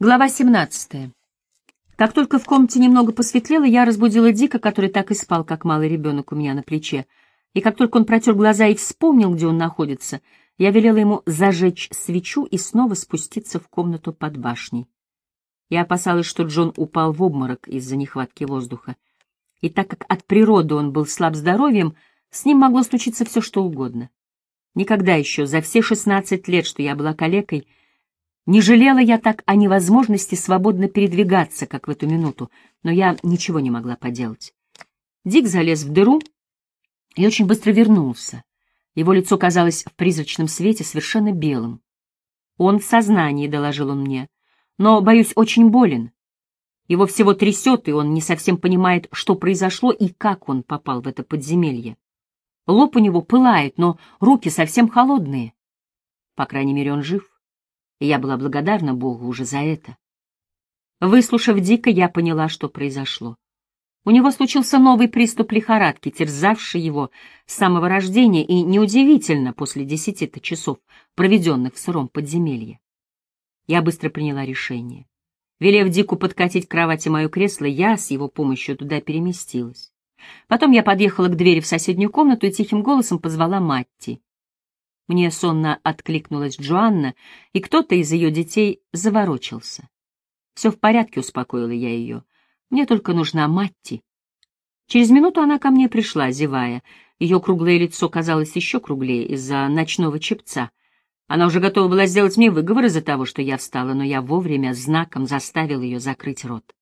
Глава 17. Как только в комнате немного посветлело, я разбудила Дика, который так и спал, как малый ребенок у меня на плече. И как только он протер глаза и вспомнил, где он находится, я велела ему зажечь свечу и снова спуститься в комнату под башней. Я опасалась, что Джон упал в обморок из-за нехватки воздуха. И так как от природы он был слаб здоровьем, с ним могло случиться все, что угодно. Никогда еще, за все шестнадцать лет, что я была калекой, не жалела я так о невозможности свободно передвигаться, как в эту минуту, но я ничего не могла поделать. Дик залез в дыру и очень быстро вернулся. Его лицо казалось в призрачном свете совершенно белым. Он в сознании, — доложил он мне, — но, боюсь, очень болен. Его всего трясет, и он не совсем понимает, что произошло и как он попал в это подземелье. Лоб у него пылает, но руки совсем холодные. По крайней мере, он жив и я была благодарна Богу уже за это. Выслушав Дика, я поняла, что произошло. У него случился новый приступ лихорадки, терзавший его с самого рождения, и неудивительно после десяти-то часов, проведенных в сыром подземелье. Я быстро приняла решение. Велев Дику подкатить к кровати мое кресло, я с его помощью туда переместилась. Потом я подъехала к двери в соседнюю комнату и тихим голосом позвала Матти. Мне сонно откликнулась Джоанна, и кто-то из ее детей заворочился. «Все в порядке», — успокоила я ее. «Мне только нужна Матти». Через минуту она ко мне пришла, зевая. Ее круглое лицо казалось еще круглее из-за ночного чепца. Она уже готова была сделать мне выговор из-за того, что я встала, но я вовремя знаком заставил ее закрыть рот.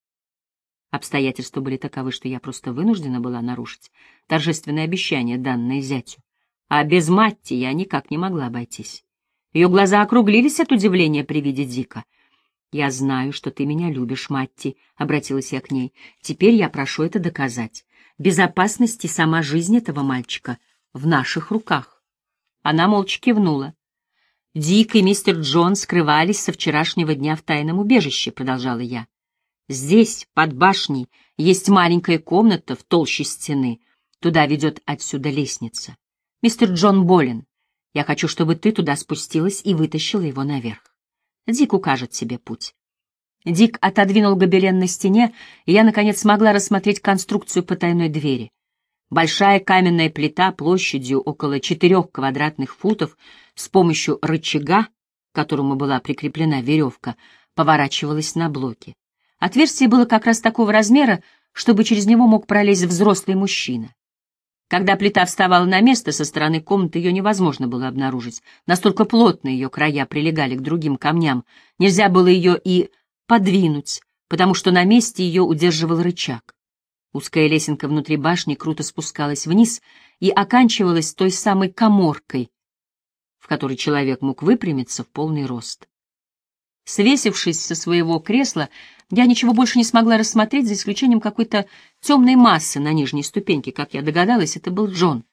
Обстоятельства были таковы, что я просто вынуждена была нарушить торжественное обещание, данное зятю а без Матти я никак не могла обойтись. Ее глаза округлились от удивления при виде Дика. «Я знаю, что ты меня любишь, Матти», — обратилась я к ней. «Теперь я прошу это доказать. Безопасность и сама жизнь этого мальчика в наших руках». Она молча кивнула. «Дик и мистер Джон скрывались со вчерашнего дня в тайном убежище», — продолжала я. «Здесь, под башней, есть маленькая комната в толще стены. Туда ведет отсюда лестница. Мистер Джон болен. Я хочу, чтобы ты туда спустилась и вытащила его наверх. Дик укажет себе путь. Дик отодвинул гобелен на стене, и я, наконец, смогла рассмотреть конструкцию потайной двери. Большая каменная плита площадью около четырех квадратных футов с помощью рычага, к которому была прикреплена веревка, поворачивалась на блоки. Отверстие было как раз такого размера, чтобы через него мог пролезть взрослый мужчина. Когда плита вставала на место, со стороны комнаты ее невозможно было обнаружить. Настолько плотно ее края прилегали к другим камням. Нельзя было ее и подвинуть, потому что на месте ее удерживал рычаг. Узкая лесенка внутри башни круто спускалась вниз и оканчивалась той самой коморкой, в которой человек мог выпрямиться в полный рост. Свесившись со своего кресла, я ничего больше не смогла рассмотреть, за исключением какой-то темной массы на нижней ступеньке. Как я догадалась, это был Джон.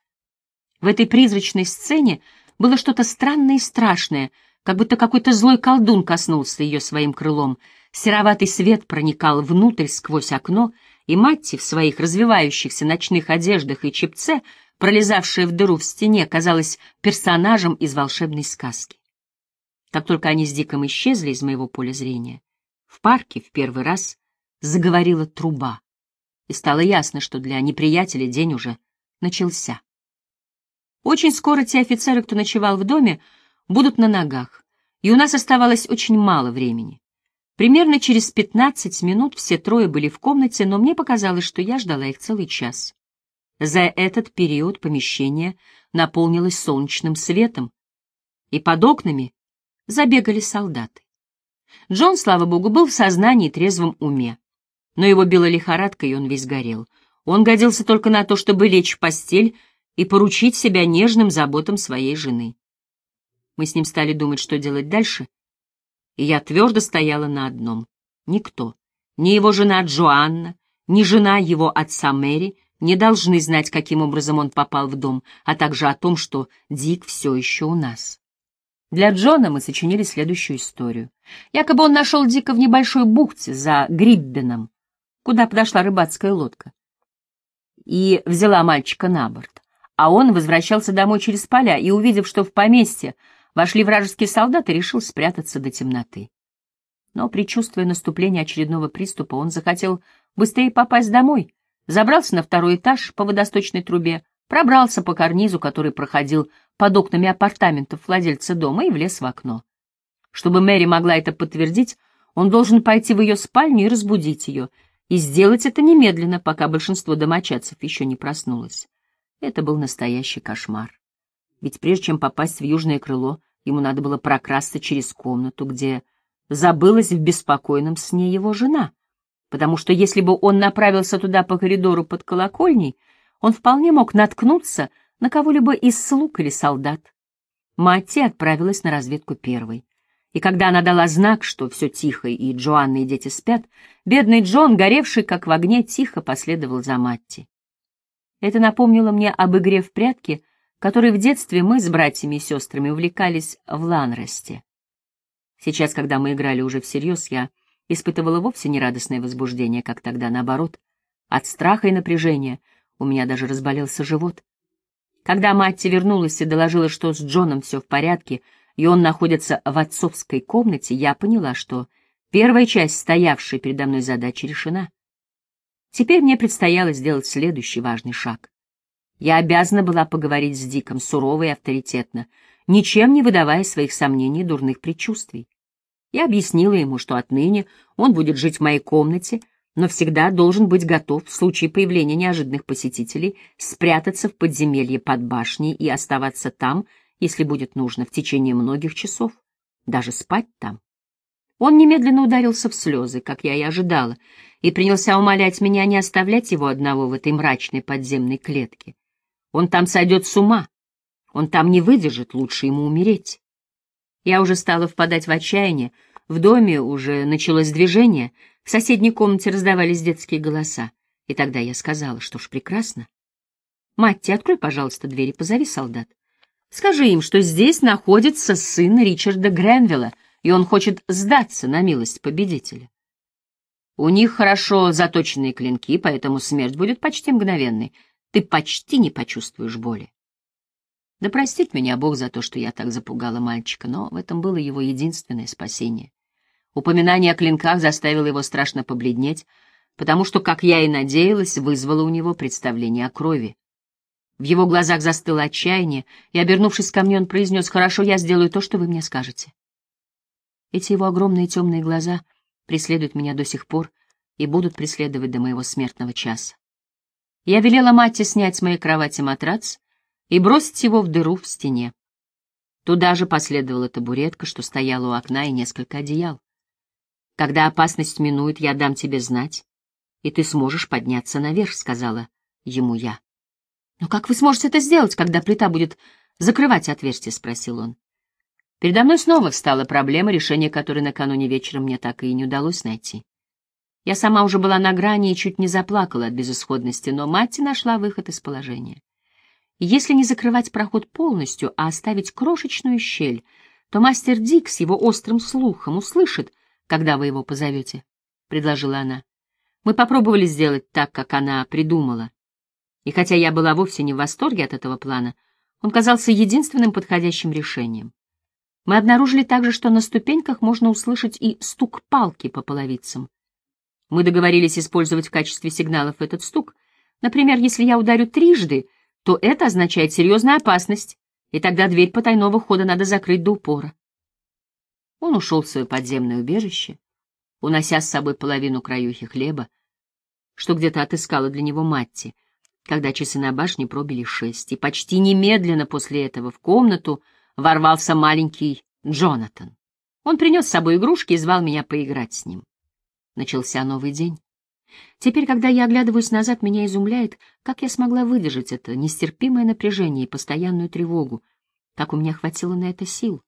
В этой призрачной сцене было что-то странное и страшное, как будто какой-то злой колдун коснулся ее своим крылом. Сероватый свет проникал внутрь сквозь окно, и Матти в своих развивающихся ночных одеждах и чепце, пролезавшая в дыру в стене, казалась персонажем из волшебной сказки. Как только они с Диком исчезли из моего поля зрения, в парке в первый раз заговорила труба, и стало ясно, что для неприятеля день уже начался. Очень скоро те офицеры, кто ночевал в доме, будут на ногах, и у нас оставалось очень мало времени. Примерно через пятнадцать минут все трое были в комнате, но мне показалось, что я ждала их целый час. За этот период помещение наполнилось солнечным светом, и под окнами забегали солдаты. Джон, слава богу, был в сознании и трезвом уме. Но его била лихорадка, и он весь горел. Он годился только на то, чтобы лечь в постель и поручить себя нежным заботам своей жены. Мы с ним стали думать, что делать дальше, и я твердо стояла на одном. Никто, ни его жена Джоанна, ни жена его отца Мэри не должны знать, каким образом он попал в дом, а также о том, что Дик все еще у нас. Для Джона мы сочинили следующую историю. Якобы он нашел Дика в небольшой бухте за Гриббеном, куда подошла рыбацкая лодка, и взяла мальчика на борт. А он возвращался домой через поля и, увидев, что в поместье вошли вражеские солдаты, решил спрятаться до темноты. Но, предчувствуя наступление очередного приступа, он захотел быстрее попасть домой, забрался на второй этаж по водосточной трубе, пробрался по карнизу, который проходил под окнами апартаментов владельца дома, и влез в окно. Чтобы Мэри могла это подтвердить, он должен пойти в ее спальню и разбудить ее, и сделать это немедленно, пока большинство домочадцев еще не проснулось. Это был настоящий кошмар. Ведь прежде чем попасть в южное крыло, ему надо было прокрасться через комнату, где забылась в беспокойном сне его жена, потому что если бы он направился туда по коридору под колокольней, он вполне мог наткнуться на кого-либо из слуг или солдат. Матти отправилась на разведку первой. И когда она дала знак, что все тихо и Джоанна и дети спят, бедный Джон, горевший как в огне, тихо последовал за Матти. Это напомнило мне об игре в прятки, которой в детстве мы с братьями и сестрами увлекались в Ланросте. Сейчас, когда мы играли уже всерьез, я испытывала вовсе не радостное возбуждение, как тогда, наоборот. От страха и напряжения у меня даже разболелся живот. Когда Матти вернулась и доложила, что с Джоном все в порядке, и он находится в отцовской комнате, я поняла, что первая часть стоявшей передо мной задачи решена. Теперь мне предстояло сделать следующий важный шаг. Я обязана была поговорить с Диком сурово и авторитетно, ничем не выдавая своих сомнений и дурных предчувствий. Я объяснила ему, что отныне он будет жить в моей комнате, но всегда должен быть готов в случае появления неожиданных посетителей спрятаться в подземелье под башней и оставаться там, если будет нужно, в течение многих часов, даже спать там. Он немедленно ударился в слезы, как я и ожидала, и принялся умолять меня не оставлять его одного в этой мрачной подземной клетке. Он там сойдет с ума, он там не выдержит, лучше ему умереть. Я уже стала впадать в отчаяние, в доме уже началось движение, в соседней комнате раздавались детские голоса. И тогда я сказала, что ж, прекрасно. Матти, открой, пожалуйста, дверь и позови солдат. Скажи им, что здесь находится сын Ричарда Гренвилла, и он хочет сдаться на милость победителя. У них хорошо заточенные клинки, поэтому смерть будет почти мгновенной. Ты почти не почувствуешь боли. Да простит меня Бог за то, что я так запугала мальчика, но в этом было его единственное спасение. Упоминание о клинках заставило его страшно побледнеть, потому что, как я и надеялась, вызвало у него представление о крови. В его глазах застыло отчаяние, и, обернувшись ко мне, он произнес, «Хорошо, я сделаю то, что вы мне скажете». Эти его огромные темные глаза преследуют меня до сих пор и будут преследовать до моего смертного часа. Я велела Матте снять с моей кровати матрац и бросить его в дыру в стене. Туда же последовала табуретка, что стояла у окна, и несколько одеял. «Когда опасность минует, я дам тебе знать, и ты сможешь подняться наверх», — сказала ему я. «Но как вы сможете это сделать, когда плита будет закрывать отверстие?» — спросил он. Передо мной снова встала проблема, решение которой накануне вечером мне так и не удалось найти. Я сама уже была на грани и чуть не заплакала от безысходности, но мать нашла выход из положения. Если не закрывать проход полностью, а оставить крошечную щель, то мастер Дик с его острым слухом услышит, когда вы его позовете, — предложила она. Мы попробовали сделать так, как она придумала. И хотя я была вовсе не в восторге от этого плана, он казался единственным подходящим решением. Мы обнаружили также, что на ступеньках можно услышать и стук палки по половицам. Мы договорились использовать в качестве сигналов этот стук. Например, если я ударю трижды — то это означает серьезную опасность, и тогда дверь потайного хода надо закрыть до упора. Он ушел в свое подземное убежище, унося с собой половину краюхи хлеба, что где-то отыскала для него Матти, когда часы на башне пробили шесть, и почти немедленно после этого в комнату ворвался маленький Джонатан. Он принес с собой игрушки и звал меня поиграть с ним. Начался новый день. Теперь, когда я оглядываюсь назад, меня изумляет, как я смогла выдержать это нестерпимое напряжение и постоянную тревогу, как у меня хватило на это сил.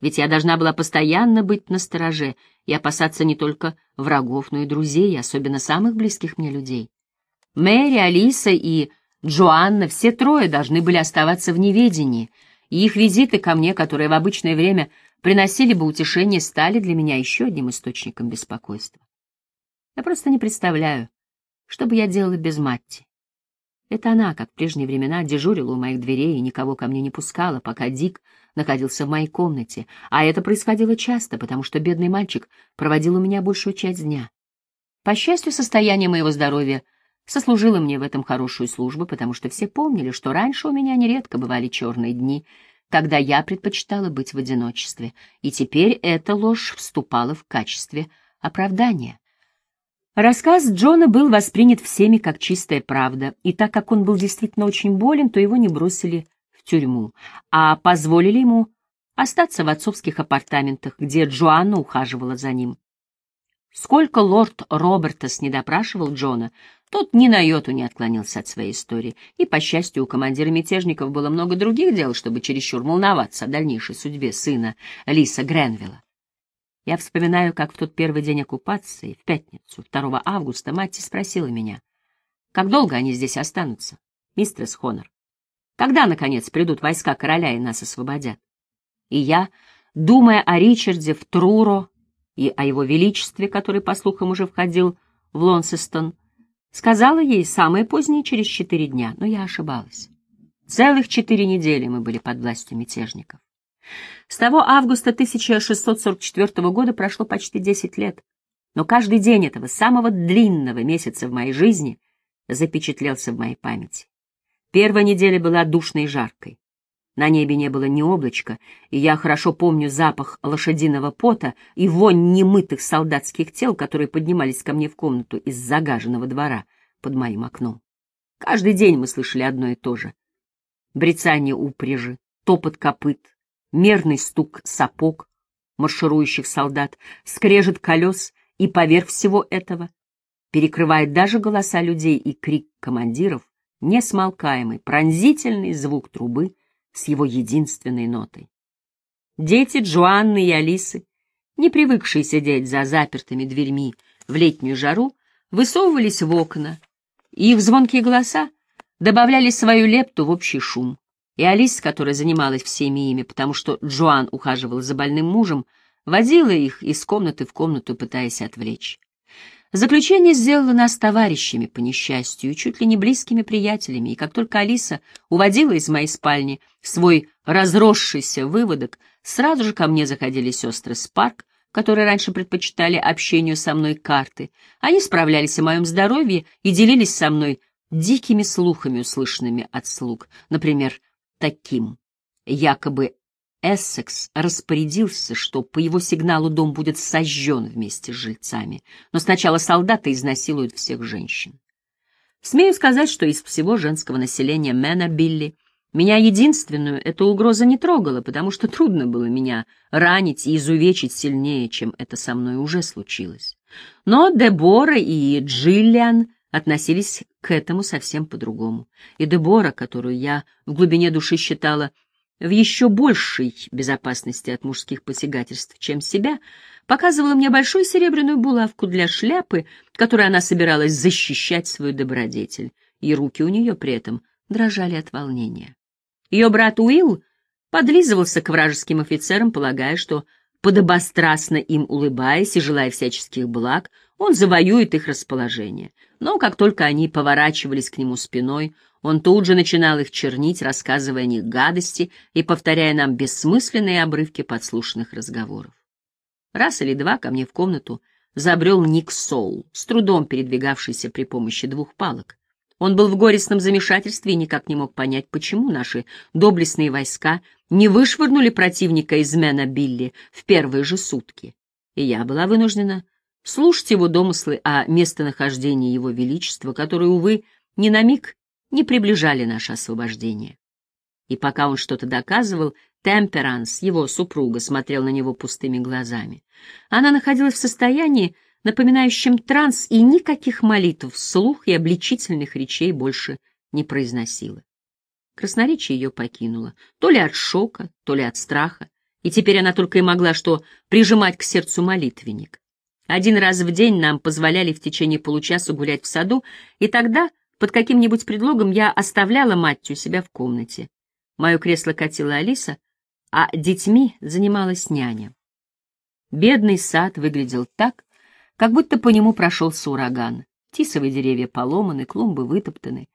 Ведь я должна была постоянно быть настороже и опасаться не только врагов, но и друзей, особенно самых близких мне людей. Мэри, Алиса и Джоанна, все трое должны были оставаться в неведении, и их визиты ко мне, которые в обычное время приносили бы утешение, стали для меня еще одним источником беспокойства. Я просто не представляю, что бы я делала без Матти. Это она, как в прежние времена, дежурила у моих дверей и никого ко мне не пускала, пока Дик находился в моей комнате, а это происходило часто, потому что бедный мальчик проводил у меня большую часть дня. По счастью, состояние моего здоровья сослужило мне в этом хорошую службу, потому что все помнили, что раньше у меня нередко бывали черные дни, когда я предпочитала быть в одиночестве, и теперь эта ложь вступала в качестве оправдания. Рассказ Джона был воспринят всеми как чистая правда, и так как он был действительно очень болен, то его не бросили тюрьму, а позволили ему остаться в отцовских апартаментах, где Джоанна ухаживала за ним. Сколько лорд Робертас не допрашивал Джона, тот ни на йоту не отклонился от своей истории, и, по счастью, у командира мятежников было много других дел, чтобы чересчур волноваться о дальнейшей судьбе сына Лиса Гренвилла. Я вспоминаю, как в тот первый день оккупации, в пятницу, 2 августа, Матти спросила меня, как долго они здесь останутся, мистерс Хонор? Когда, наконец, придут войска короля и нас освободят? И я, думая о Ричарде в Труро и о его величестве, который, по слухам, уже входил в Лонсестон, сказала ей самое позднее через четыре дня, но я ошибалась. Целых четыре недели мы были под властью мятежников. С того августа 1644 года прошло почти 10 лет, но каждый день этого самого длинного месяца в моей жизни запечатлелся в моей памяти. Первая неделя была душной и жаркой. На небе не было ни облачка, и я хорошо помню запах лошадиного пота и вонь немытых солдатских тел, которые поднимались ко мне в комнату из загаженного двора под моим окном. Каждый день мы слышали одно и то же. Брецание упряжи, топот копыт, мерный стук сапог марширующих солдат, скрежет колес, и поверх всего этого перекрывает даже голоса людей и крик командиров, несмолкаемый, пронзительный звук трубы с его единственной нотой. Дети Джоанны и Алисы, не привыкшие сидеть за запертыми дверьми в летнюю жару, высовывались в окна, и их звонкие голоса добавляли свою лепту в общий шум. И Алис, которая занималась всеми ими, потому что Джоан ухаживал за больным мужем, водила их из комнаты в комнату, пытаясь отвлечь. Заключение сделало нас товарищами, по несчастью, чуть ли не близкими приятелями, и как только Алиса уводила из моей спальни свой разросшийся выводок, сразу же ко мне заходили сестры Спарк, которые раньше предпочитали общению со мной карты. Они справлялись о моем здоровье и делились со мной дикими слухами, услышанными от слуг. Например, таким. Якобы Эссекс распорядился, что по его сигналу дом будет сожжен вместе с жильцами, но сначала солдаты изнасилуют всех женщин. Смею сказать, что из всего женского населения Мэна Билли меня единственную эта угроза не трогала, потому что трудно было меня ранить и изувечить сильнее, чем это со мной уже случилось. Но Дебора и Джиллиан относились к этому совсем по-другому. И Дебора, которую я в глубине души считала в еще большей безопасности от мужских посягательств, чем себя, показывала мне большую серебряную булавку для шляпы, которой она собиралась защищать свою добродетель, и руки у нее при этом дрожали от волнения. Ее брат Уилл подлизывался к вражеским офицерам, полагая, что, подобострастно им улыбаясь и желая всяческих благ, он завоюет их расположение. Но как только они поворачивались к нему спиной, он тут же начинал их чернить, рассказывая о них гадости и повторяя нам бессмысленные обрывки подслушанных разговоров. Раз или два ко мне в комнату забрел Ник Соул, с трудом передвигавшийся при помощи двух палок. Он был в горестном замешательстве и никак не мог понять, почему наши доблестные войска не вышвырнули противника из Мэна Билли в первые же сутки. И я была вынуждена слушать его домыслы о местонахождении его величества, которые, увы, ни на миг не приближали наше освобождение. И пока он что-то доказывал, Темперанс, его супруга, смотрел на него пустыми глазами. Она находилась в состоянии, напоминающем транс, и никаких молитв вслух и обличительных речей больше не произносила. Красноречие ее покинуло, то ли от шока, то ли от страха, и теперь она только и могла что прижимать к сердцу молитвенник. Один раз в день нам позволяли в течение получаса гулять в саду, и тогда, под каким-нибудь предлогом, я оставляла мать у себя в комнате. Мое кресло катила Алиса, а детьми занималась няня. Бедный сад выглядел так, как будто по нему прошелся ураган. Тисовые деревья поломаны, клумбы вытоптаны.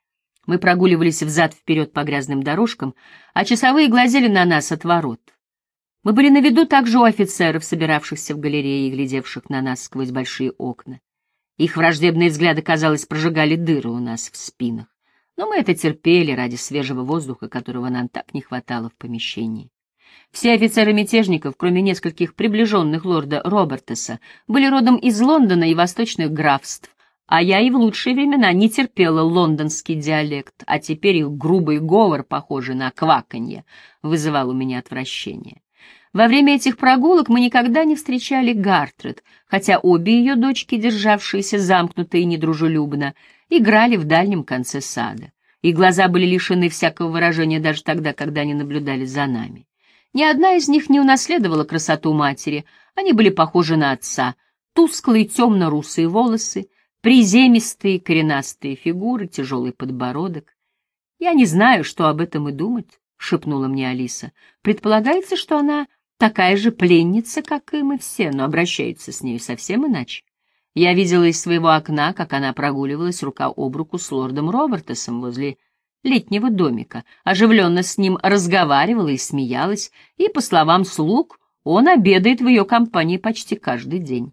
Мы прогуливались взад-вперед по грязным дорожкам, а часовые глазели на нас от ворот. Мы были на виду также у офицеров, собиравшихся в галерее и глядевших на нас сквозь большие окна. Их враждебные взгляды, казалось, прожигали дыры у нас в спинах. Но мы это терпели ради свежего воздуха, которого нам так не хватало в помещении. Все офицеры мятежников, кроме нескольких приближенных лорда Робертеса, были родом из Лондона и восточных графств, а я и в лучшие времена не терпела лондонский диалект, а теперь их грубый говор, похожий на кваканье, вызывал у меня отвращение. Во время этих прогулок мы никогда не встречали Гартред, хотя обе ее дочки, державшиеся замкнуто и недружелюбно, играли в дальнем конце сада. Их глаза были лишены всякого выражения даже тогда, когда они наблюдали за нами. Ни одна из них не унаследовала красоту матери, они были похожи на отца, тусклые темно-русые волосы, приземистые коренастые фигуры, тяжелый подбородок. «Я не знаю, что об этом и думать», — шепнула мне Алиса. «Предполагается, что она такая же пленница, как и мы все, но обращается с нею совсем иначе. Я видела из своего окна, как она прогуливалась рука об руку с лордом Робертесом возле летнего домика, оживленно с ним разговаривала и смеялась, и, по словам слуг, он обедает в ее компании почти каждый день.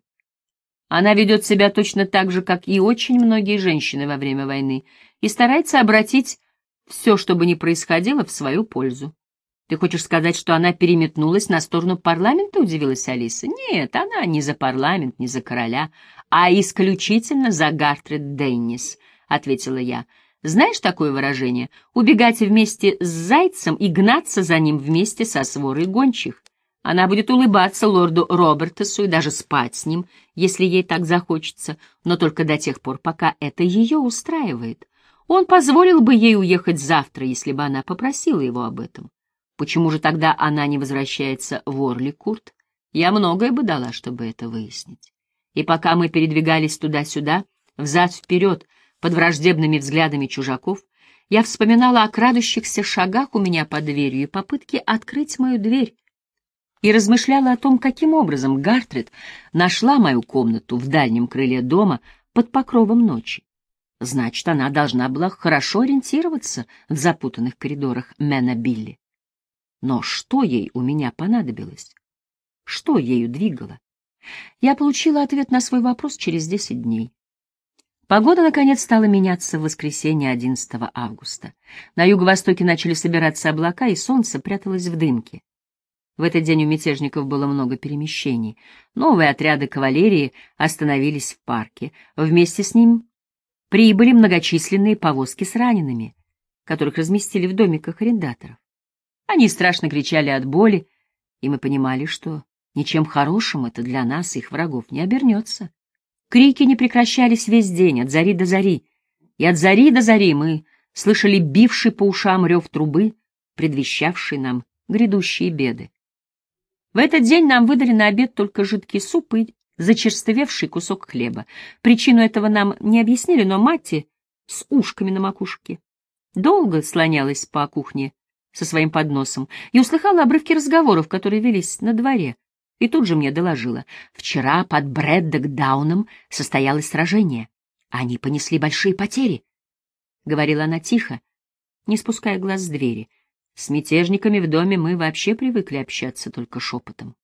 Она ведет себя точно так же, как и очень многие женщины во время войны, и старается обратить все, что бы ни происходило, в свою пользу. «Ты хочешь сказать, что она переметнулась на сторону парламента?» — удивилась Алиса. «Нет, она не за парламент, не за короля, а исключительно за Гартрид Деннис», — ответила я. «Знаешь такое выражение? Убегать вместе с зайцем и гнаться за ним вместе со сворой гончих. Она будет улыбаться лорду Робертесу и даже спать с ним, если ей так захочется, но только до тех пор, пока это ее устраивает. Он позволил бы ей уехать завтра, если бы она попросила его об этом. Почему же тогда она не возвращается в Орли, Курт? Я многое бы дала, чтобы это выяснить. И пока мы передвигались туда-сюда, взад-вперед, под враждебными взглядами чужаков, я вспоминала о крадущихся шагах у меня под дверью и попытке открыть мою дверь, и размышляла о том, каким образом Гартрид нашла мою комнату в дальнем крыле дома под покровом ночи. Значит, она должна была хорошо ориентироваться в запутанных коридорах Мэна Билли. Но что ей у меня понадобилось? Что ею двигало? Я получила ответ на свой вопрос через десять дней. Погода, наконец, стала меняться в воскресенье 11 августа. На юго-востоке начали собираться облака, и солнце пряталось в дымке. В этот день у мятежников было много перемещений. Новые отряды кавалерии остановились в парке. Вместе с ним прибыли многочисленные повозки с ранеными, которых разместили в домиках арендаторов. Они страшно кричали от боли, и мы понимали, что ничем хорошим это для нас, их врагов, не обернется. Крики не прекращались весь день, от зари до зари, и от зари до зари мы слышали бивший по ушам рев трубы, предвещавший нам грядущие беды. В этот день нам выдали на обед только жидкий суп и зачерствевший кусок хлеба. Причину этого нам не объяснили, но Матти с ушками на макушке долго слонялась по кухне со своим подносом и услыхала обрывки разговоров, которые велись на дворе, и тут же мне доложила. Вчера под Брэддокдауном состоялось сражение. Они понесли большие потери. Говорила она тихо, не спуская глаз с двери — с мятежниками в доме мы вообще привыкли общаться только шепотом.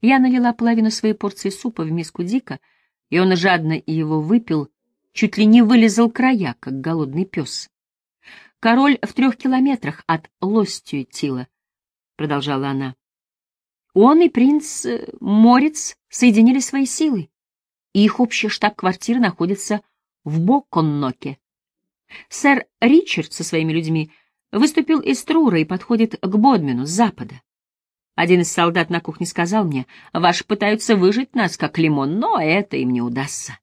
Я налила половину своей порции супа в миску Дика, и он жадно его выпил, чуть ли не вылезал края, как голодный пес. «Король в трех километрах от Лостью Тила», — продолжала она. «Он и принц э, Морец соединили свои силы, и их общая штаб-квартира находится в Боконноке. Сэр Ричард со своими людьми — выступил из Трура и подходит к Бодмину с запада. Один из солдат на кухне сказал мне, «Ваши пытаются выжить нас, как лимон, но это им не удастся».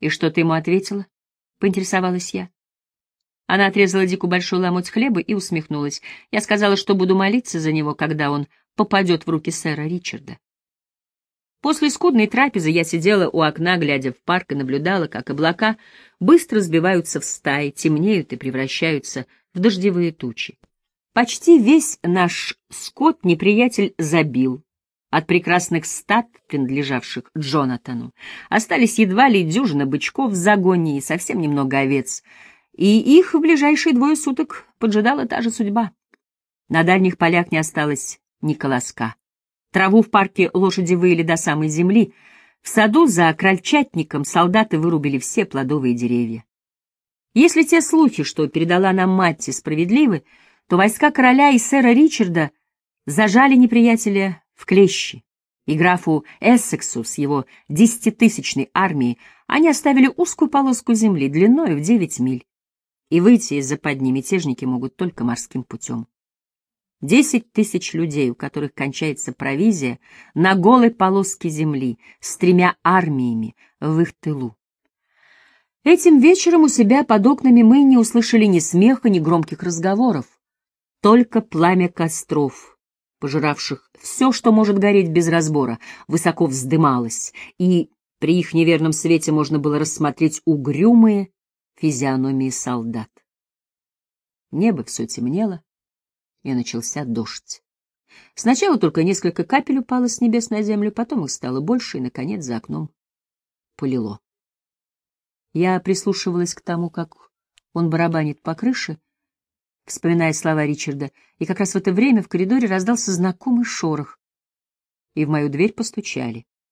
«И что ты ему ответила?» — поинтересовалась я. Она отрезала Дику большой ломоть хлеба и усмехнулась. Я сказала, что буду молиться за него, когда он попадет в руки сэра Ричарда. После скудной трапезы я сидела у окна, глядя в парк, и наблюдала, как облака быстро сбиваются в стаи, темнеют и превращаются в дождевые тучи. Почти весь наш скот неприятель забил. От прекрасных стад, принадлежавших Джонатану, остались едва ли дюжина бычков в загоне и совсем немного овец. И их в ближайшие двое суток поджидала та же судьба. На дальних полях не осталось ни колоска. Траву в парке лошади выили до самой земли. В саду за крольчатником солдаты вырубили все плодовые деревья. Если те слухи, что передала нам Матти, справедливы, то войска короля и сэра Ричарда зажали неприятеля в клещи, и графу Эссексу с его десятитысячной армией они оставили узкую полоску земли длиной в девять миль, и выйти из западни мятежники могут только морским путем. Десять тысяч людей, у которых кончается провизия, на голой полоске земли, с тремя армиями в их тылу. Этим вечером у себя под окнами мы не услышали ни смеха, ни громких разговоров, только пламя костров, пожиравших все, что может гореть без разбора, высоко вздымалось, и при их неверном свете можно было рассмотреть угрюмые физиономии солдат. Небо все темнело, и начался дождь. Сначала только несколько капель упало с небес на землю, потом их стало больше, и, наконец, за окном полило. Я прислушивалась к тому, как он барабанит по крыше, вспоминая слова Ричарда, и как раз в это время в коридоре раздался знакомый шорох, и в мою дверь постучали.